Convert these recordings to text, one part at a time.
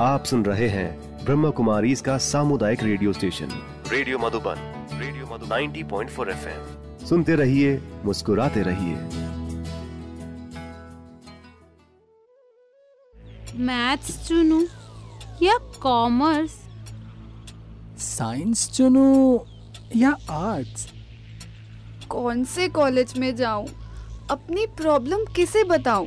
आप सुन रहे हैं ब्रह्म कुमारी इसका सामुदायिक radio station. Radio Madhuban radio Madhu 90.4 point सुनते रहिए मुस्कुराते रहिए। मैथ्स चुनूं या कॉमर्स? साइंस चुनूं या आर्ट्स? कौन से कॉलेज में जाऊँ? अपनी प्रॉब्लम किसे बताऊँ?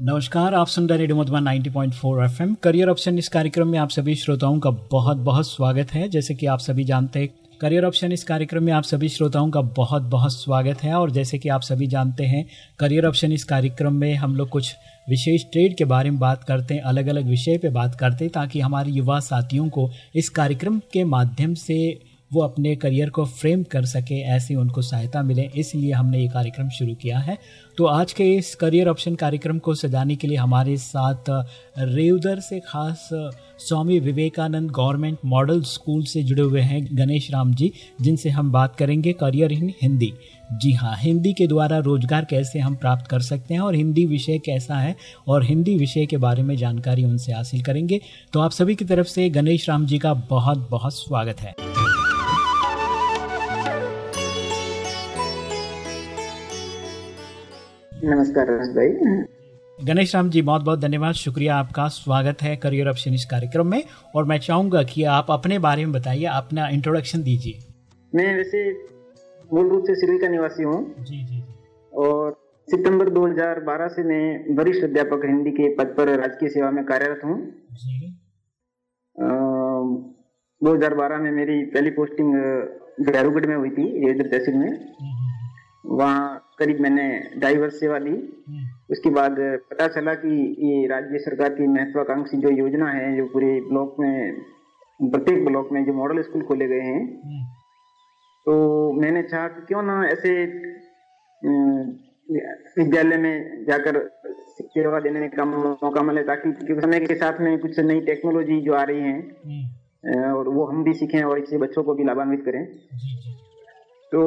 नमस्कार, आप सुन रहे radio Madhuban 90.4 FM. Career option इस कार्यक्रम में आप सभी श्रोताओं का बहुत बहुत स्वागत है। जैसे कि आप सभी जानते हैं, करियर ऑप्शन इस कार्यक्रम में आप सभी श्रोताओं का बहुत बहुत स्वागत है। और जैसे कि आप सभी जानते हैं, करियर ऑप्शन इस कार्यक्रम में हम लोग कुछ विशेष ट्रेड के बारे में बात करते हैं अलग अलग विषय पे बात करते हैं, ताकि हमारे युवा साथियों को इस कार्यक्रम के माध्यम से वो अपने करियर को फ्रेम कर सके, ऐसी उनको सहायता मिले। इसलिए हमने ये कार्यक्रम शुरू किया है। तो आज के इस करियर ऑप्शन कार्यक्रम को सजाने के लिए हमारे साथ रेवदर से खास Swami Vivekananda government model school से जुड़े हुए हैं गणेश राम जी, जिनसे हम बात करेंगे करियर इन हिंदी। जी हाँ हिंदी के द्वारा रोज़गार कैसे हम प्राप्त कर सकते हैं और हिंदी विषय कैसा है और हिंदी विषय के बारे में जानकारी उनसे हासिल करेंगे। तो आप सभी की तरफ़ से गणेश राम जी का बहुत बहुत स्वागत है। नमस्कार रमेश भाई। गणेश राम जी बहुत बहुत धन्यवाद। शुक्रिया आपका। स्वागत है करियर ऑप्शन इस कार्यक्रम में और मैं चाहूँगा कि आप अपने बारे में बताइए अपना इंट्रोडक्शन दीजिए। मैं वैसे मूल रूप से सिरवी का निवासी हूँ। जी जी और सितंबर 2012 से मैं वरिष्ठ अध्यापक हिंदी के पद पर राजकीय सेवा में कार्यरत हूँ। दो हज़ार बारह में मेरी पहली पोस्टिंग गैरूगढ़ में हुई थी तहसील में। वहाँ करीब मैंने ढाई वर्ष सेवा दी उसके बाद पता चला कि ये राज्य सरकार की महत्वाकांक्षी जो योजना है जो पूरे ब्लॉक में प्रत्येक ब्लॉक में जो मॉडल स्कूल खोले गए हैं तो मैंने चाहा कि क्यों ना ऐसे विद्यालय में जाकर सेवा देने में का मौका मिले ताकि क्योंकि समय के साथ में कुछ नई टेक्नोलॉजी जो आ रही है और वो हम भी सीखें और इससे बच्चों को भी लाभान्वित करें। तो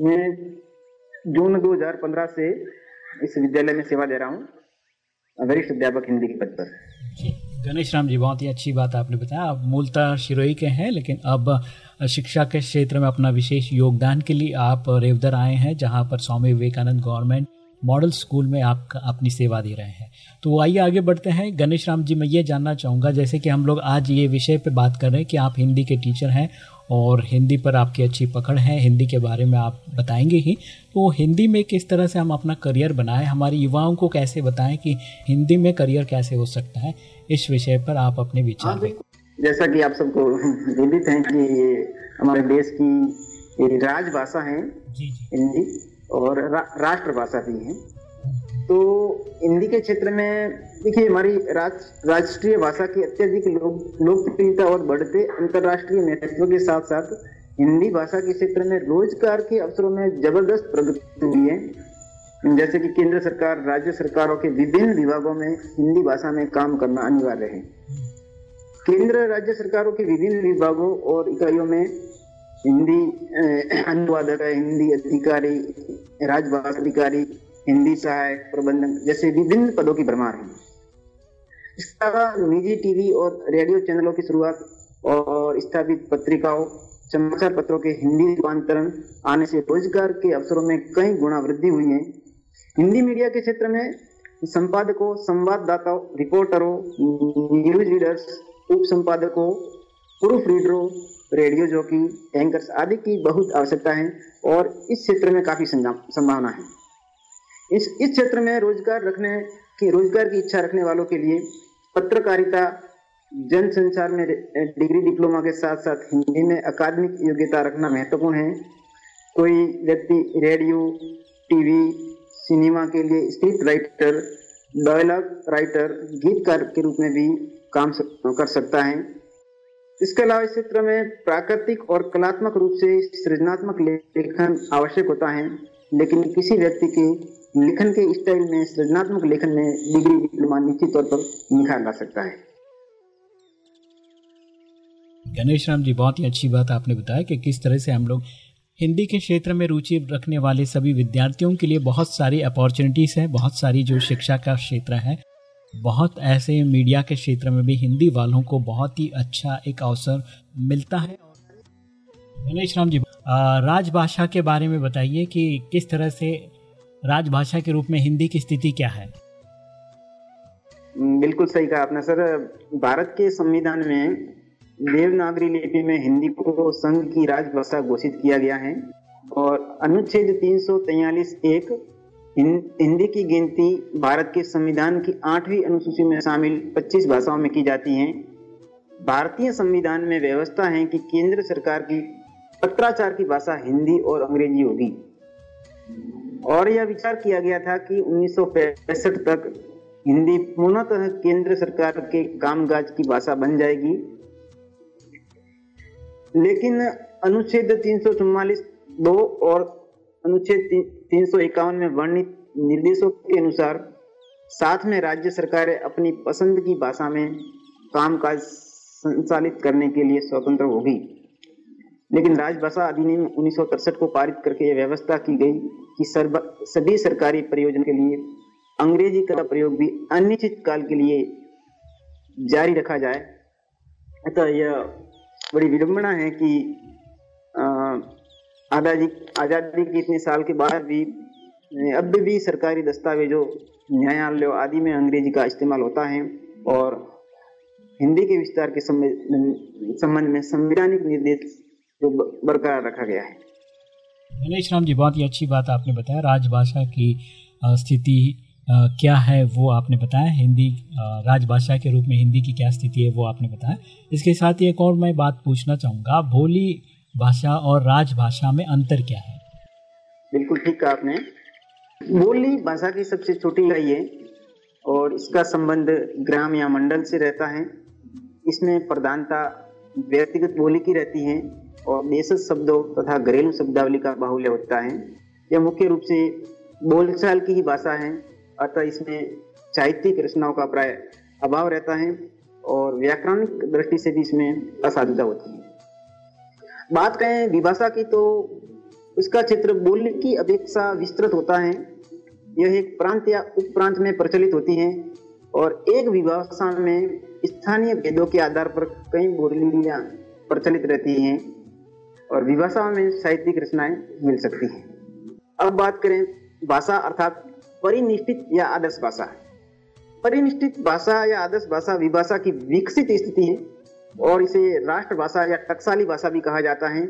मैं जून 2015 से इस विद्यालय में सेवा दे रहा हूँ, वरिष्ठ अध्यापक हिंदी के पद पर। गणेश राम जी, बहुत ही अच्छी बात आपने बताया। आप मूलतः शिरोई के हैं, लेकिन अब शिक्षा के क्षेत्र में अपना विशेष योगदान के लिए आप रेवदर आए हैं, जहाँ पर Swami Vivekananda government model school में आप अपनी सेवा दे रहे हैं। तो आइए आगे बढ़ते हैं। गणेश राम जी, मैं ये जानना चाहूँगा, जैसे कि हम लोग आज ये विषय पे बात कर रहे हैं कि आप हिंदी के टीचर हैं और हिंदी पर आपकी अच्छी पकड़ है हिंदी के बारे में आप बताएँगे ही। तो हिंदी में किस तरह से हम अपना करियर बनाएँ हमारे युवाओं को कैसे बताएँ कि हिंदी में करियर कैसे हो सकता है इस विषय पर आप अपने विचार दें जैसा कि आप सबको विदित हैं कि ये हमारे देश की राजभाषा है हिंदी और रा, राष्ट्रभाषा भी है। तो हिंदी के क्षेत्र में देखिए हमारी राज, राष्ट्रीय भाषा की अत्यधिक लोकप्रियता और बढ़ते अंतर्राष्ट्रीय महत्व के साथ साथ हिंदी भाषा के क्षेत्र में रोज़गार के अवसरों में ज़बरदस्त प्रगति हुई है। जैसे कि केंद्र सरकार राज्य सरकारों के विभिन्न विभागों में हिंदी भाषा में काम करना अनिवार्य है। केंद्र राज्य सरकारों के विभिन्न विभागों और इकाइयों में हिंदी अनुवादक हिंदी अधिकारी राजभाषा अधिकारी हिंदी सहायक प्रबंधन, जैसे विभिन्न पदों की भरमार है। इसके अलावा निजी टीवी और रेडियो चैनलों की शुरुआत और स्थापित पत्रिकाओं, समाचार पत्रों के हिंदी रूपांतरण आने से रोज़गार के अवसरों में कई गुणा वृद्धि हुई है। हिंदी मीडिया के क्षेत्र में संपादकों, संवाददाताओं, रिपोर्टरों, न्यूज़ रीडर्स उप संपादकों प्रूफ रीडरों, रेडियो जॉकी, एंकर्स आदि की बहुत आवश्यकता है और इस क्षेत्र में काफ़ी संभावना है। इस इस क्षेत्र में रोज़गार रखने की, रोज़गार की इच्छा रखने वालों के लिए पत्रकारिता, जन संचार में डिग्री, डिप्लोमा के साथ साथ हिंदी में अकादमिक योग्यता रखना महत्वपूर्ण है। कोई व्यक्ति रेडियो, टीवी, सिनेमा के लिए स्क्रिप्ट राइटर, डायलॉग राइटर, गीतकार के रूप में भी काम कर सकता है। इसके अलावा इस क्षेत्र में प्राकृतिक और कलात्मक रूप से सृजनात्मक लेखन आवश्यक होता है। लेकिन किसी व्यक्ति के लेखन के स्टाइल में, सृजनात्मक लेखन में डिग्री डिप्लोमा निश्चित तौर पर निखार ला सकता है। गणेश राम जी, बहुत ही अच्छी बात आपने बताया कि किस तरह से हम लोग हिंदी के क्षेत्र में रुचि रखने वाले सभी विद्यार्थियों के लिए बहुत सारी अपॉर्चुनिटीज़ हैं, बहुत सारी जो शिक्षा का क्षेत्र है, बहुत ऐसे मीडिया के क्षेत्र में भी हिंदी वालों को बहुत ही अच्छा एक अवसर मिलता है। गणेश राम जी राजभाषा के बारे में बताइए कि किस तरह से राजभाषा के रूप में हिंदी की स्थिति क्या है? बिल्कुल सही कहा आपने, सर। भारत के संविधान में देवनागरी लिपि में हिंदी को संघ की राजभाषा घोषित किया गया है और अनुच्छेद तीन सौ एक हिंदी की गिनती भारत के संविधान की आठवीं अनुसूची में शामिल 25 भाषाओं में की जाती है। भारतीय संविधान में व्यवस्था है कि केंद्र सरकार की पत्राचार की भाषा हिंदी और अंग्रेज़ी होगी। और यह विचार किया गया था कि उन्नीस तक हिंदी पूर्णतः केंद्र सरकार के कामकाज की भाषा बन जाएगी। लेकिन अनुच्छेद तीन सौ दो और अनुच्छेद तीन सौ इक्यावन में वर्णित निर्देशों के अनुसार साथ में राज्य सरकारें अपनी पसंद की भाषा में कामकाज संचालित करने के लिए स्वतंत्र होगी। लेकिन राजभाषा अधिनियम उन्नीस को पारित करके यह व्यवस्था की गई कि सर्व, सभी सरकारी प्रयोजन के लिए अंग्रेज़ी का प्रयोग भी अनिश्चित काल के लिए जारी रखा जाए। अतः यह बड़ी विडंबना है कि आज़ादी आज़ादी के इतने साल के बाद भी, अब भी सरकारी दस्तावेजों, न्यायालयों आदि में अंग्रेज़ी का इस्तेमाल होता है और हिंदी के विस्तार के संबंध में संवैधानिक निर्देश को बरकरार रखा गया है। गणेश राम जी बहुत ही अच्छी बात आपने बताया। राजभाषा की स्थिति क्या है वो आपने बताया। हिंदी राजभाषा के रूप में हिंदी की क्या स्थिति है वो आपने बताया। इसके साथ ही एक और मैं बात पूछना चाहूँगा भोली भाषा और राजभाषा में अंतर क्या है? बिल्कुल ठीक कहा आपने। बोली भाषा की सबसे छोटी इकाई है और इसका संबंध ग्राम या मंडल से रहता है। इसमें प्रधानता व्यक्तिगत बोली की रहती है। और देशज शब्दों तथा घरेलू शब्दावली का बाहुल्य होता है। यह मुख्य रूप से बोलचाल की ही भाषा है, अतः इसमें साहित्यिक रचनाओं का प्राय अभाव रहता है और व्याकरणिक दृष्टि से भी इसमें असाधुता होती है। बात करें विभाषा की तो उसका क्षेत्र बोलने की अपेक्षा विस्तृत होता है। यह एक प्रांत या उप प्रांत में प्रचलित होती है और एक विभाषा में स्थानीय भेदों के आधार पर कई बोलियाँ प्रचलित रहती हैं। और विभाषा में साहित्यिक रचनाएँ मिल सकती हैं। अब बात करें भाषा अर्थात परिनिष्ठित या आदर्श भाषा। परिनिष्ठित भाषा या आदर्श भाषा विभाषा की विकसित स्थिति है और इसे राष्ट्रभाषा या टकसाली भाषा भी कहा जाता है।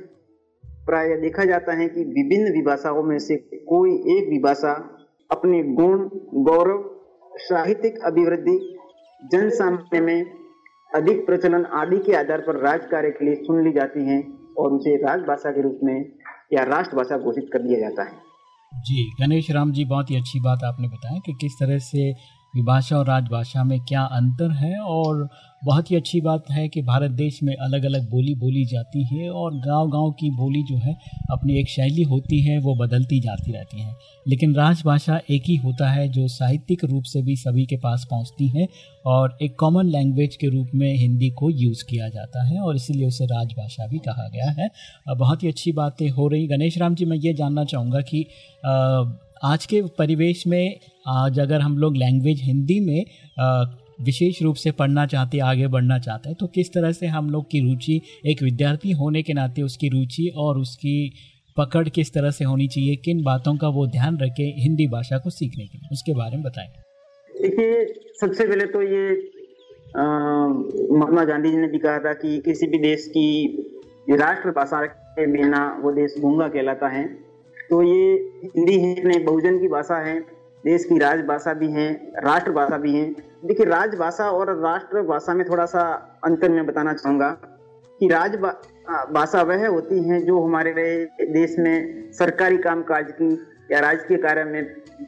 प्राय देखा जाता है कि विभिन्न विभाषाओं में से कोई एक विभाषा अपने गुण, गौरव, साहित्यिक अभिवृद्धि, जनसामान्य में अधिक प्रचलन आदि के आधार पर राज कार्य के लिए सुन ली जाती है। और उसे राजभाषा के रूप में या राष्ट्रभाषा घोषित कर दिया जाता है। जी, गणेश राम जी, बहुत ही अच्छी बात आपने बताया कि किस तरह से विभाषा और राजभाषा में क्या अंतर है? और बहुत ही अच्छी बात है कि भारत देश में अलग अलग बोली बोली जाती है और गांव-गांव की बोली जो है, अपनी एक शैली होती है, वो बदलती जाती रहती है। लेकिन राजभाषा एक ही होता है जो साहित्यिक रूप से भी सभी के पास पहुँचती है और एक कॉमन लैंग्वेज के रूप में हिंदी को यूज़ किया जाता है और इसीलिए उसे राजभाषा भी कहा गया है। बहुत ही अच्छी बातें हो रही। गणेश राम जी, मैं ये जानना चाहूँगा कि आज के परिवेश में, आज अगर हम लोग लैंग्वेज हिंदी में विशेष रूप से पढ़ना चाहते, आगे बढ़ना चाहते हैं तो किस तरह से हम लोग की रुचि, एक विद्यार्थी होने के नाते उसकी रुचि और उसकी पकड़ किस तरह से होनी चाहिए, किन बातों का वो ध्यान रखे हिंदी भाषा को सीखने के लिए, उसके बारे में बताएँ। देखिए, सबसे पहले तो ये महात्मा गांधी जी ने भी कहा था कि किसी भी देश की राष्ट्रभाषा के बिना वो देश गूँगा कहलाता है। तो ये हिंदी है बहुजन की भाषा है, देश की राजभाषा भी है, राष्ट्रभाषा भी है। देखिए, राजभाषा और राष्ट्रभाषा में थोड़ा सा अंतर मैं बताना चाहूँगा कि राज भाषा वह होती है जो हमारे देश में सरकारी कामकाज की या राजकीय कार्य में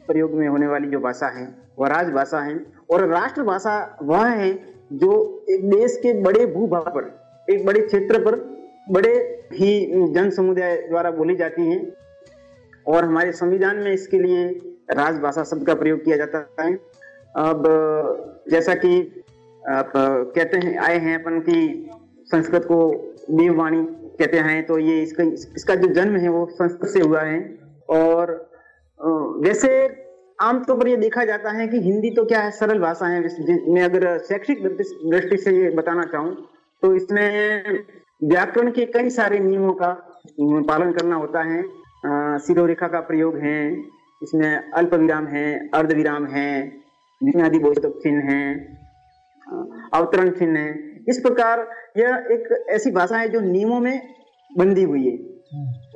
प्रयोग में होने वाली जो भाषा है, वह राजभाषा है। और राष्ट्रभाषा वह है जो एक देश के बड़े भूभाग पर, एक बड़े क्षेत्र पर बड़े ही जन समुदाय द्वारा बोली जाती हैं। और हमारे संविधान में इसके लिए राजभाषा शब्द का प्रयोग किया जाता है। अब, जैसा कि आप कहते हैं, आए हैं अपन की संस्कृत को देववाणी कहते हैं तो ये इसका इसका जो जन्म है वो संस्कृत से हुआ है। और वैसे आमतौर पर ये देखा जाता है कि हिंदी तो क्या है, सरल भाषा है। मैं अगर शैक्षिक दृष्टि से ये बताना चाहूँ तो इसमें व्याकरण के कई सारे नियमों का पालन करना होता है। सिरो रेखा का प्रयोग है, इसमें अल्प विराम है अर्ध विराम है बुनियादी बोधक चिन्ह है अवतरण चिन्ह है। इस प्रकार यह एक ऐसी भाषा है जो नियमों में बंधी हुई है।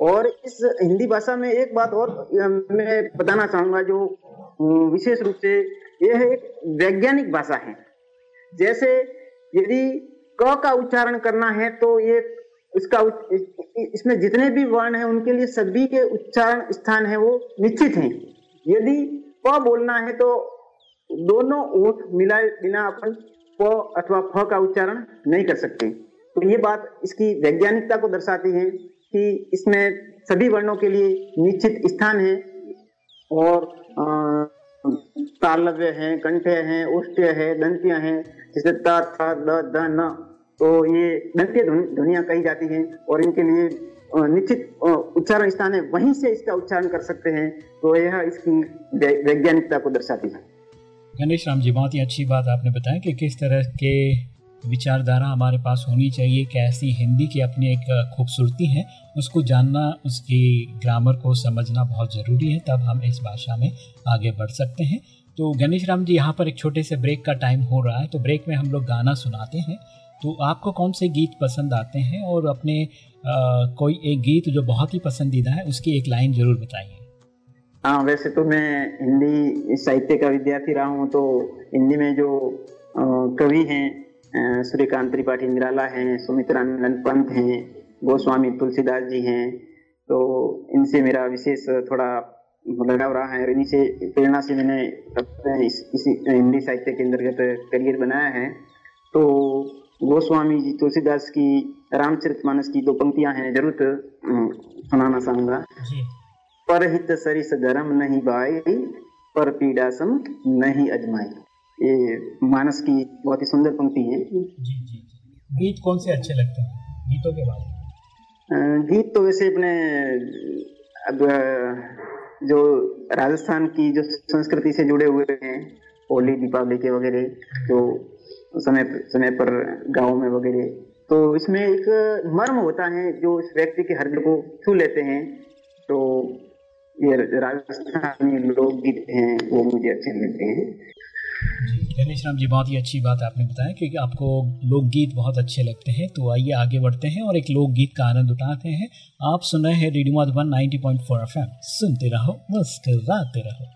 और इस हिंदी भाषा में एक बात और मैं बताना चाहूँगा जो विशेष रूप से यह एक वैज्ञानिक भाषा है। जैसे यदि क का उच्चारण करना है तो ये इसका इसमें जितने भी वर्ण हैं, उनके लिए सभी के उच्चारण स्थान है, वो निश्चित हैं। यदि प बोलना है तो दोनों ओठ मिलाए बिना अपन प अथवा फ का उच्चारण नहीं कर सकते। तो ये बात इसकी वैज्ञानिकता को दर्शाती है कि इसमें सभी वर्णों के लिए निश्चित स्थान है और तालव्य है कंठ्य है उष्ट्य है, दंतिया है, जैसे त द द न। तो ये दंत्य ध्वनिया कही जाती हैं और इनके लिए निश्चित उच्चारण स्थान है, वहीं से इसका उच्चारण कर सकते हैं। तो यह इसकी वैज्ञानिकता को दर्शाती है। गणेश राम जी, बहुत ही अच्छी बात आपने बताया कि किस तरह के विचारधारा हमारे पास होनी चाहिए, कैसी हिंदी की अपनी एक खूबसूरती है, उसको जानना, उसकी ग्रामर को समझना बहुत ज़रूरी है, तब हम इस भाषा में आगे बढ़ सकते हैं। तो गणेश राम जी, यहाँ पर एक छोटे से ब्रेक का टाइम हो रहा है तो ब्रेक में हम लोग गाना सुनाते हैं। तो आपको कौन से गीत पसंद आते हैं? और अपने आ, कोई एक गीत जो बहुत ही पसंदीदा है उसकी एक लाइन ज़रूर बताइए। हाँ वैसे तो मैं हिंदी साहित्य का विद्यार्थी रहा हूँ तो हिंदी में जो कवि हैं सूर्यकांत त्रिपाठी निराला हैं सुमित्रानंद पंत हैं गोस्वामी तुलसीदास जी हैं तो इनसे मेरा विशेष थोड़ा लगाव रहा है और इन्हीं से प्रेरणा से मैंने इस, इसी हिंदी साहित्य के अंतर्गत करियर बनाया है। तो गोस्वामी जी तुलसीदास की रामचरितमानस की दो पंक्तियाँ हैं ज़रूर सुनाना चाहूँगा परहित सरिस गरम नहीं बाई पर पीड़ा सम नहीं अजमाई ये मानस की बहुत ही सुंदर पंक्ति है जी जी गीत कौन से अच्छे लगते हैं गीतों के बाद गीत तो वैसे अपने अब जो राजस्थान की जो संस्कृति से जुड़े हुए हैं होली दीपावली के वगैरह जो समय समय पर गाँव में वगैरह। तो इसमें एक मर्म होता है जो इस व्यक्ति के हृदय को छू लेते हैं। तो ये राजस्थानी लोकगीत हैं, वो मुझे अच्छे लगते हैं। गणेश राम जी, बहुत ही अच्छी बात आपने बताया, क्योंकि आपको लोकगीत बहुत अच्छे लगते हैं। तो आइए आगे बढ़ते हैं और एक लोकगीत का आनंद उठाते हैं। आप सुन रहे हैं रेडियो मधुबन 90.4 एफएम। सुनते रहो, मुस्कुराते रहो।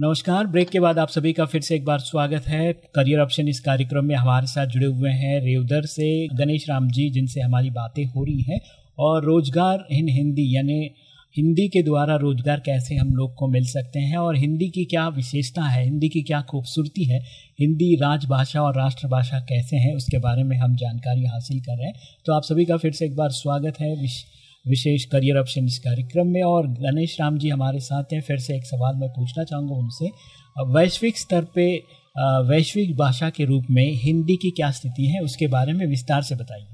नमस्कार। ब्रेक के बाद आप सभी का फिर से एक बार स्वागत है। करियर ऑप्शन इस कार्यक्रम में हमारे साथ जुड़े हुए हैं। रेवदर से गणेश राम जी, जिनसे हमारी बातें हो रही हैं। और रोज़गार इन हिंदी, यानी हिंदी के द्वारा रोज़गार कैसे हम लोग को मिल सकते हैं और हिंदी की क्या विशेषता है, हिंदी की क्या खूबसूरती है, हिंदी राजभाषा और राष्ट्रभाषा कैसे हैं, उसके बारे में हम जानकारी हासिल कर रहे हैं। तो आप सभी का फिर से एक बार स्वागत है। विशेष करियर ऑप्शन इस कार्यक्रम में। और गणेश राम जी हमारे साथ हैं। फिर से एक सवाल मैं पूछना चाहूँगा उनसे। वैश्विक स्तर पे वैश्विक भाषा के रूप में हिंदी की क्या स्थिति है, उसके बारे में विस्तार से बताइए।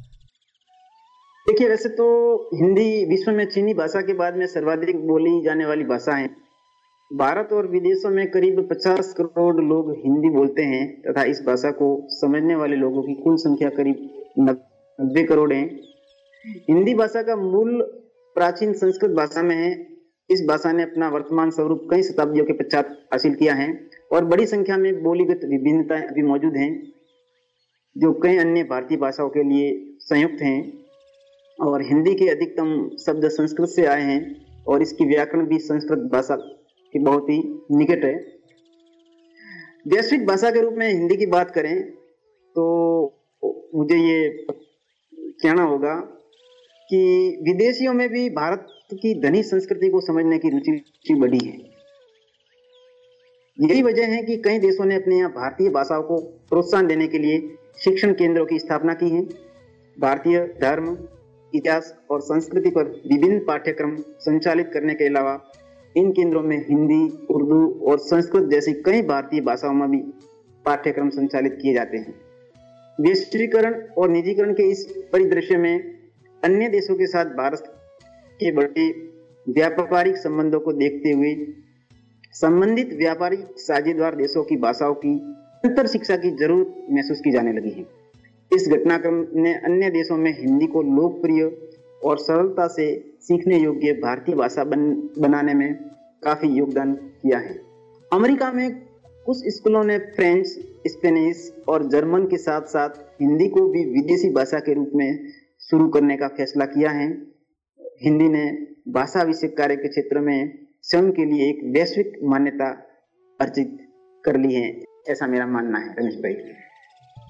देखिए, वैसे तो हिंदी विश्व में चीनी भाषा के बाद में सर्वाधिक बोली जाने वाली भाषा है। भारत और विदेशों में करीब 50 करोड़ लोग हिंदी बोलते हैं तथा इस भाषा को समझने वाले लोगों की कुल संख्या करीब नब्बे करोड़ है। हिंदी भाषा का मूल प्राचीन संस्कृत भाषा में है। इस भाषा ने अपना वर्तमान स्वरूप कई शताब्दियों के पश्चात हासिल किया है और बड़ी संख्या में बोलीगत विभिन्नताएँ अभी मौजूद हैं, जो कई अन्य भारतीय भाषाओं के लिए संयुक्त हैं और हिंदी के अधिकतम शब्द संस्कृत से आए हैं और इसकी व्याकरण भी संस्कृत भाषा की बहुत ही निकट है। वैश्विक भाषा के रूप में हिंदी की बात करें तो मुझे ये कहना होगा कि विदेशियों में भी भारत की धनी संस्कृति को समझने की रुचि बढ़ी है। यही वजह है कि कई देशों ने अपने यहाँ भारतीय भाषाओं को प्रोत्साहन देने के लिए शिक्षण केंद्रों की स्थापना की है। भारतीय धर्म, इतिहास और संस्कृति पर विभिन्न पाठ्यक्रम संचालित करने के अलावा इन केंद्रों में हिंदी, उर्दू और संस्कृत जैसी कई भारतीय भाषाओं में भी पाठ्यक्रम संचालित किए जाते हैं। वैश्वीकरण और निजीकरण के इस परिदृश्य में अन्य देशों के साथ भारत के बढ़ते व्यापारिक संबंधों को देखते हुए संबंधित व्यापारिक साझेदार देशों की भाषाओं की अंतर शिक्षा की ज़रूरत महसूस की जाने लगी है। इस घटनाक्रम ने अन्य देशों में हिंदी को लोकप्रिय और सरलता से सीखने योग्य भारतीय भाषा बन, बनाने में काफ़ी योगदान किया है। अमेरिका में कुछ स्कूलों ने फ्रेंच स्पेनिश और जर्मन के साथ साथ हिंदी को भी विदेशी भाषा के रूप में शुरू करने का फैसला किया है। हिंदी ने भाषा विषय कार्य के क्षेत्र में स्वयं के लिए एक वैश्विक मान्यता अर्जित कर ली है, ऐसा मेरा मानना है, रमेश भाई।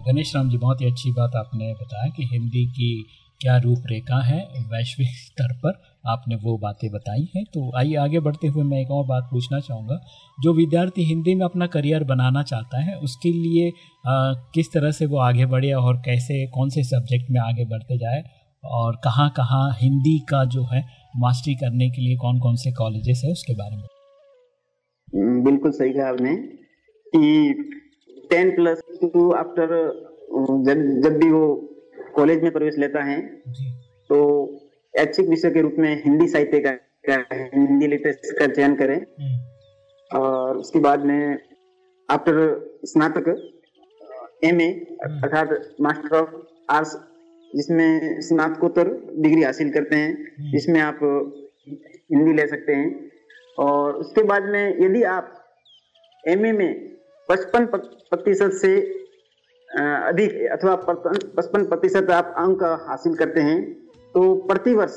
गणेश राम जी, बहुत ही अच्छी बात आपने बताया कि हिंदी की क्या रूपरेखा है वैश्विक स्तर पर। आपने वो बातें बताई हैं तो आइए आगे बढ़ते हुए मैं एक और बात पूछना चाहूँगा। जो विद्यार्थी हिंदी में अपना करियर बनाना चाहता है उसके लिए आ, किस तरह से वो आगे बढ़े और कैसे कौन से सब्जेक्ट में आगे बढ़ते जाए और कहाँ कहाँ हिंदी का जो है मास्टरी करने के लिए कौन कौन से कॉलेजेस है उसके बारे में। बिल्कुल सही कहा आपने कि टेन प्लस टू आफ्टर जब जब भी वो कॉलेज में प्रवेश लेता है तो ऐच्छिक विषय के रूप में हिंदी साहित्य का हिंदी लिटरेचर का चयन करें हम्म। और उसके बाद में आफ्टर स्नातक एम ए हम्म। अर्थात मास्टर ऑफ़ आर्ट्स जिसमें स्नातकोत्तर डिग्री हासिल करते हैं हम्म। जिसमें आप हिंदी ले सकते हैं और उसके बाद में यदि आप एमए में पचपन प्रतिशत से अधिक अथवा पचपन प्रतिशत आप अंक हासिल करते हैं तो प्रति वर्ष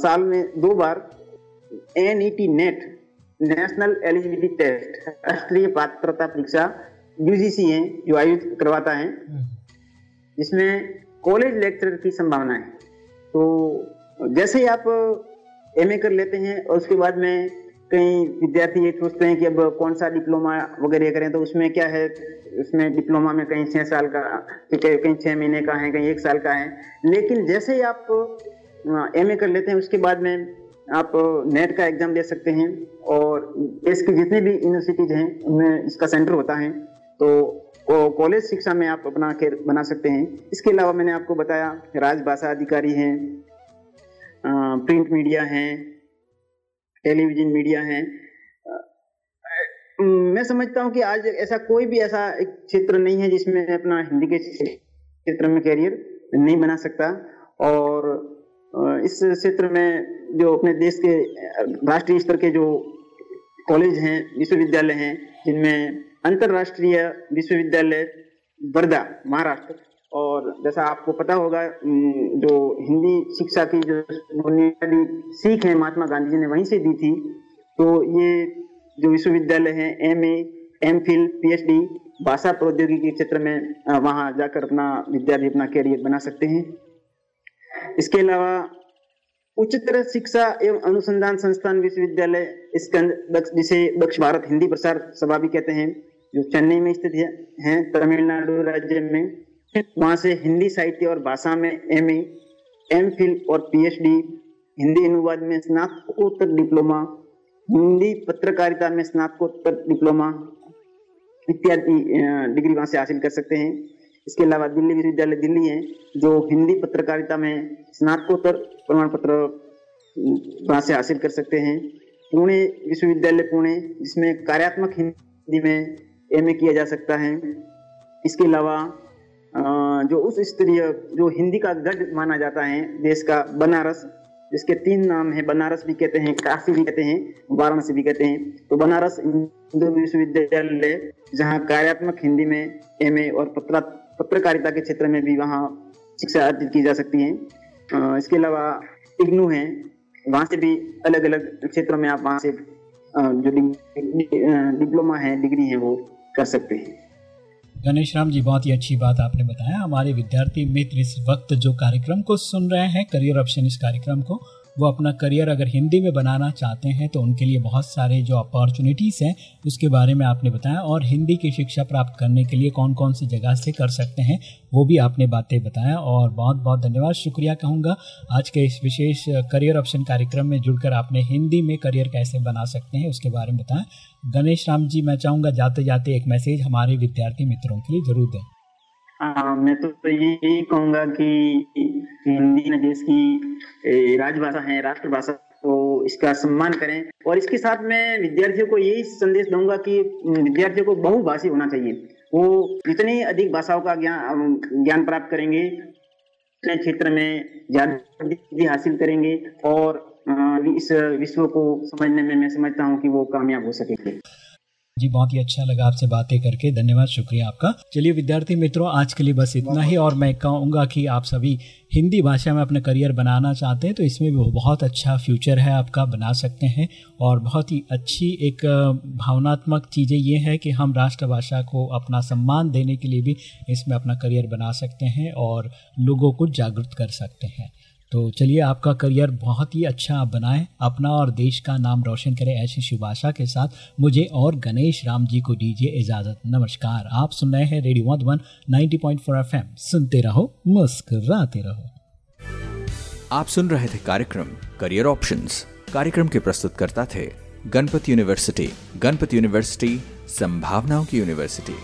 साल में दो बार N E T net national eligibility test राष्ट्रीय पात्रता परीक्षा यूजीसी है, जो आयोजित करवाता है। जिसमें कॉलेज लेक्चर की संभावना है। तो जैसे ही आप एमए कर लेते हैं, और उसके बाद में कई विद्यार्थी ये सोचते हैं कि अब कौन सा डिप्लोमा वगैरह करें तो उसमें क्या है? उसमें डिप्लोमा में कहीं छः साल का कहीं छः महीने का है, कहीं एक साल का है। लेकिन जैसे ही आप एमए कर लेते हैं, उसके बाद में आप नेट का एग्ज़ाम दे सकते हैं और देश की जितने भी यूनिवर्सिटीज हैं, उनमें इसका सेंटर होता है। तो कॉलेज शिक्षा में आप अपना खेर बना सकते हैं। इसके अलावा मैंने आपको बताया राजभाषा अधिकारी हैं प्रिंट मीडिया हैं टेलीविज़न मीडिया है। मैं समझता हूँ कि आज ऐसा कोई भी ऐसा एक क्षेत्र नहीं है जिसमें अपना हिंदी के क्षेत्र में कैरियर नहीं बना सकता। और इस क्षेत्र में जो अपने देश के राष्ट्रीय स्तर के जो कॉलेज हैं, विश्वविद्यालय हैं, जिनमें अंतरराष्ट्रीय विश्वविद्यालय, वर्धा, महाराष्ट्र, और जैसा आपको पता होगा जो हिंदी शिक्षा की जो बुनियादी सीख है, महात्मा गांधी जी ने वहीं से दी थी तो ये जो विश्वविद्यालय है एम एम फिल पी भाषा प्रौद्योगिकी क्षेत्र में वहाँ जाकर अपना विद्यार्थी अपना कैरियर बना सकते हैं। इसके अलावा, उच्चतर शिक्षा एवं अनुसंधान संस्थान विश्वविद्यालय इसके अंदर जिसे दक्ष भारत हिंदी प्रसार सभा भी कहते हैं, जो चेन्नई में स्थित है तमिलनाडु राज्य में। वहाँ से हिंदी साहित्य और भाषा में एम एम फिल और पीएचडी हिंदी अनुवाद में स्नातकोत्तर डिप्लोमा हिंदी पत्रकारिता में स्नातकोत्तर डिप्लोमा इत्यादि डिग्री वहाँ से हासिल कर सकते हैं। इसके अलावा दिल्ली विश्वविद्यालय दिल्ली है, जो हिंदी पत्रकारिता में स्नातकोत्तर प्रमाण पत्र वहाँ से हासिल कर सकते हैं। पुणे विश्वविद्यालय, पुणे, जिसमें कार्यात्मक हिंदी में एमए किया जा सकता है। इसके अलावा जो उस स्तरीय, जो हिंदी का गढ़ माना जाता है, देश का बनारस जिसके तीन नाम है, बनारस भी कहते हैं, काशी भी कहते हैं, वाराणसी भी कहते हैं। तो बनारस हिंदू विश्वविद्यालय, जहाँ कार्यात्मक हिंदी में एमए और पत्र, पत्रकारिता के क्षेत्र में भी वहाँ शिक्षा अर्जित की जा सकती है। इसके अलावा इग्नू है, वहाँ से भी अलग अलग क्षेत्रों में आप वहाँ से जो डिप्लोमा है, डिग्री है, वो कर सकते हैं। गणेश राम जी, बहुत ही अच्छी बात आपने बताया। हमारे विद्यार्थी मित्र इस वक्त जो कार्यक्रम को सुन रहे हैं करियर ऑप्शन इस कार्यक्रम को वो अपना करियर अगर हिंदी में बनाना चाहते हैं तो उनके लिए बहुत सारे जो अपॉर्चुनिटीज़ हैं, उसके बारे में आपने बताया। और हिंदी की शिक्षा प्राप्त करने के लिए कौन कौन सी जगह से कर सकते हैं, वो भी आपने बातें बताया। और बहुत बहुत धन्यवाद। शुक्रिया कहूँगा, आज के इस विशेष करियर ऑप्शन कार्यक्रम में जुड़कर आपने हिंदी में करियर कैसे बना सकते हैं, उसके बारे में बताया। गणेश राम जी, मैं चाहूँगा जाते जाते एक मैसेज हमारे विद्यार्थी मित्रों के लिए ज़रूर दें। हाँ मैं तो, यही कहूँगा कि हिंदी देश की राजभाषा है राष्ट्रभाषा तो इसका सम्मान करें। और इसके साथ में विद्यार्थियों को यही संदेश दूँगा कि विद्यार्थियों को बहुभाषी होना चाहिए। वो जितनी अधिक भाषाओं का ज्ञान ज्ञान प्राप्त करेंगे अपने क्षेत्र में ज़्यादा हासिल करेंगे और इस विश्व को समझने में मैं समझता हूँ कि वो कामयाब हो सकेंगे। जी, बहुत ही अच्छा लगा आपसे बातें करके। धन्यवाद, शुक्रिया आपका। चलिए विद्यार्थी मित्रों, आज के लिए बस इतना ही, और मैं कहूँगा कि आप सभी हिंदी भाषा में अपना करियर बनाना चाहते हैं तो इसमें भी बहुत अच्छा फ्यूचर है आपका, बना सकते हैं। और बहुत ही अच्छी एक भावनात्मक चीज़ें ये है कि हम राष्ट्रभाषा को अपना सम्मान देने के लिए भी इसमें अपना करियर बना सकते हैं और लोगों को जागरूक कर सकते हैं। तो चलिए आपका करियर बहुत ही अच्छा आप बनाएँ, अपना और देश का नाम रोशन करें ऐसी शुभ आशा के साथ। मुझे और गणेश राम जी को दीजिए इजाज़त। नमस्कार, आप सुन रहे हैं रेडियो मधुबन 90.4 एफएम। सुनते रहो, मुस्कुराते रहो। आप सुन रहे थे कार्यक्रम करियर ऑप्शन कार्यक्रम के प्रस्तुतकर्ता थे गणपति यूनिवर्सिटी गणपति यूनिवर्सिटी, संभावनाओं की यूनिवर्सिटी।